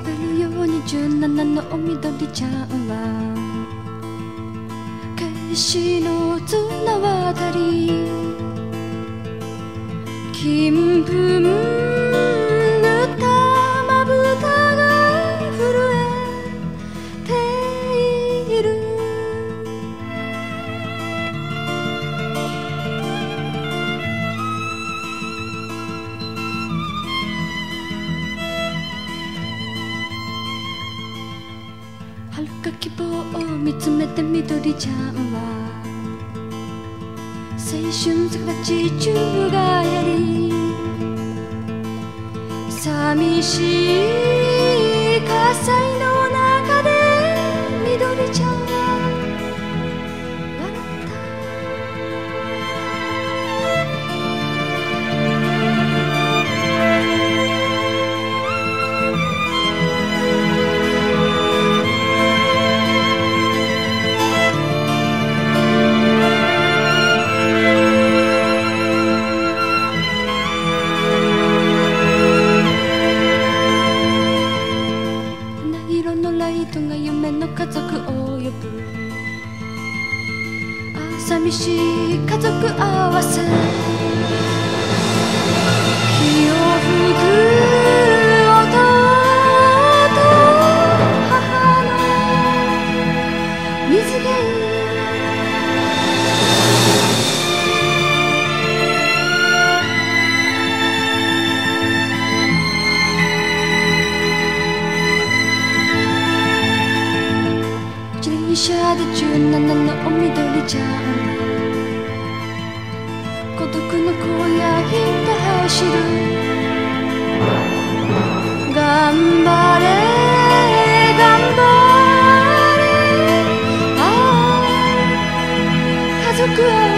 27のおみどりちゃんは。決死の綱渡り。金粉か希望を見つめて緑ちゃんは。青春坂地中がやり。寂しい。寂しい家族合わせ医者で17のお緑ちゃん孤独の荒野ひた走る頑張れ頑張れああ家族愛